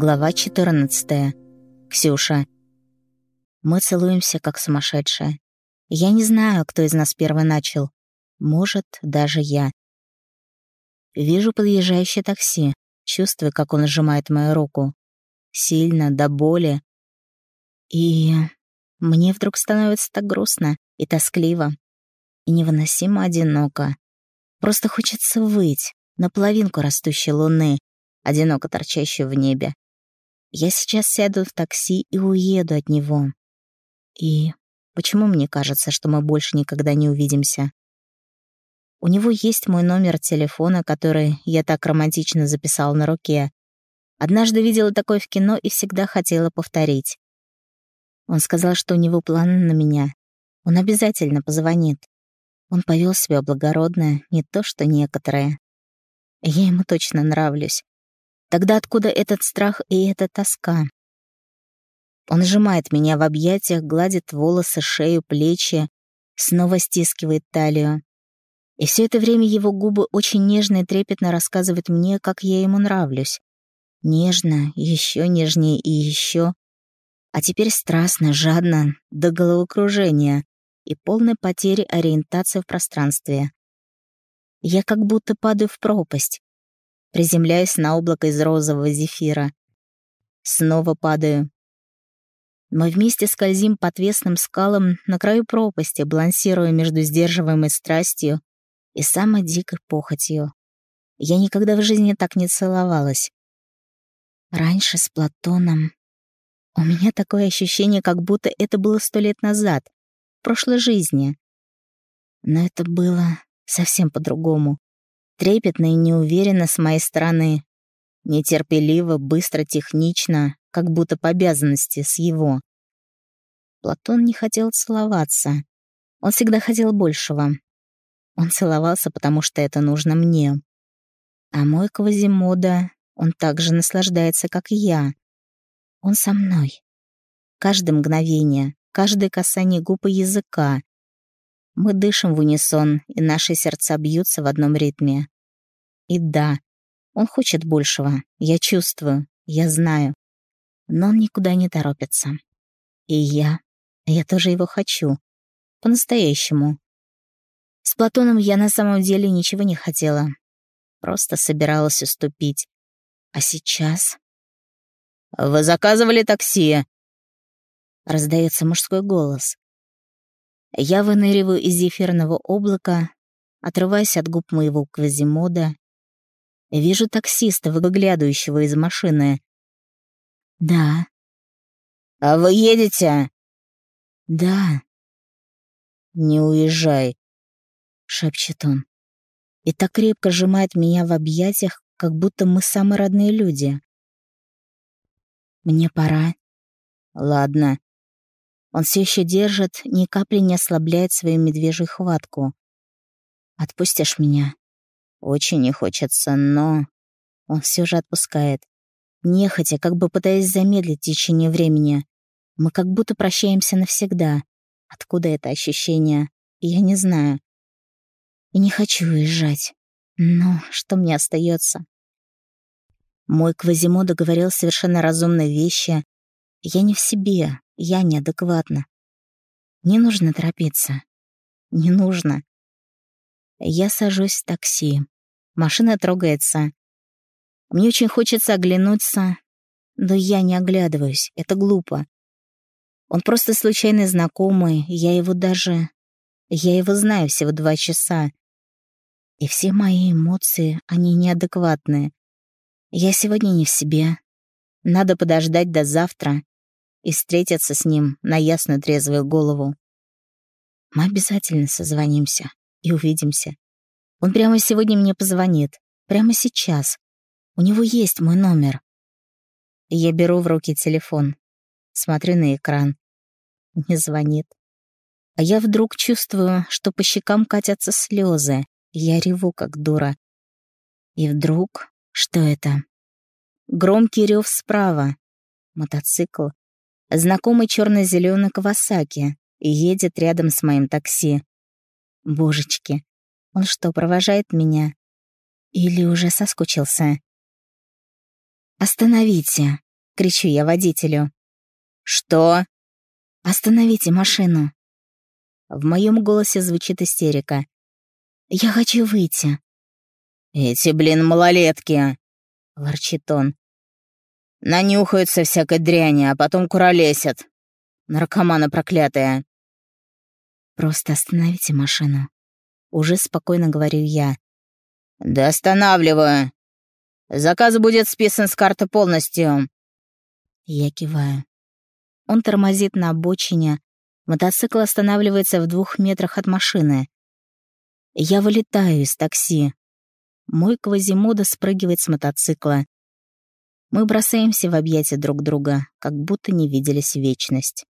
Глава 14. Ксюша. Мы целуемся, как сумасшедшие. Я не знаю, кто из нас первый начал. Может, даже я. Вижу подъезжающее такси, чувствую, как он сжимает мою руку. Сильно, до боли. И мне вдруг становится так грустно и тоскливо, и невыносимо одиноко. Просто хочется выть на половинку растущей луны, одиноко торчащую в небе. Я сейчас сяду в такси и уеду от него. И почему мне кажется, что мы больше никогда не увидимся? У него есть мой номер телефона, который я так романтично записала на руке. Однажды видела такой в кино и всегда хотела повторить. Он сказал, что у него планы на меня. Он обязательно позвонит. Он повел себя благородно, не то что некоторые. Я ему точно нравлюсь. Тогда откуда этот страх и эта тоска? Он сжимает меня в объятиях, гладит волосы, шею, плечи, снова стискивает талию. И все это время его губы очень нежно и трепетно рассказывают мне, как я ему нравлюсь. Нежно, еще нежнее и еще. А теперь страстно, жадно, до головокружения и полной потери ориентации в пространстве. Я как будто падаю в пропасть, Приземляюсь на облако из розового зефира. Снова падаю. Мы вместе скользим по отвесным скалам на краю пропасти, балансируя между сдерживаемой страстью и самой дикой похотью. Я никогда в жизни так не целовалась. Раньше с Платоном. У меня такое ощущение, как будто это было сто лет назад, в прошлой жизни. Но это было совсем по-другому. Трепетно и неуверенно с моей стороны. Нетерпеливо, быстро, технично, как будто по обязанности с его. Платон не хотел целоваться. Он всегда хотел большего. Он целовался, потому что это нужно мне. А мой Квазимода, он также наслаждается, как и я. Он со мной. Каждое мгновение, каждое касание губ и языка, мы дышим в унисон, и наши сердца бьются в одном ритме. И да, он хочет большего. Я чувствую, я знаю. Но он никуда не торопится. И я, я тоже его хочу. По-настоящему. С Платоном я на самом деле ничего не хотела. Просто собиралась уступить. А сейчас... «Вы заказывали такси?» Раздается мужской голос. Я выныриваю из зефирного облака, отрываясь от губ моего квазимода. Вижу таксиста, выглядывающего из машины. «Да». «А вы едете?» «Да». «Не уезжай», — шепчет он. И так крепко сжимает меня в объятиях, как будто мы самые родные люди. «Мне пора». «Ладно», он все еще держит, ни капли не ослабляет свою медвежью хватку. «Отпустишь меня?» Очень не хочется, но... Он все же отпускает. Нехотя, как бы пытаясь замедлить течение времени. Мы как будто прощаемся навсегда. Откуда это ощущение? Я не знаю. И не хочу уезжать. Но что мне остается? Мой Квазимода говорил совершенно разумные вещи. Я не в себе, я неадекватна. Не нужно торопиться. Не нужно. Я сажусь в такси. Машина трогается. Мне очень хочется оглянуться, но я не оглядываюсь. Это глупо. Он просто случайный знакомый, я его даже... Я его знаю всего два часа. И все мои эмоции, они неадекватные. Я сегодня не в себе. Надо подождать до завтра и встретиться с ним на ясную трезвую голову. Мы обязательно созвонимся и увидимся. Он прямо сегодня мне позвонит. Прямо сейчас. У него есть мой номер. Я беру в руки телефон. Смотрю на экран. Не звонит. А я вдруг чувствую, что по щекам катятся слезы. Я реву, как дура. И вдруг... Что это? Громкий рев справа. Мотоцикл Знакомый черно-зеленый Кавасаки едет рядом с моим такси. Божечки, он что, провожает меня? Или уже соскучился? «Остановите!» кричу я водителю. «Что?» «Остановите машину!» В моем голосе звучит истерика. «Я хочу выйти!» «Эти, блин, малолетки!» — ворчит он. «Нанюхаются всякой дряни, а потом куролесят. Наркоманы проклятые!» «Просто остановите машину!» Уже спокойно говорю я. «Да останавливаю. Заказ будет списан с карты полностью». Я киваю. Он тормозит на обочине. Мотоцикл останавливается в двух метрах от машины. Я вылетаю из такси. Мой Квазимода спрыгивает с мотоцикла. Мы бросаемся в объятия друг друга, как будто не виделись вечность.